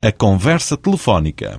A conversa telefónica.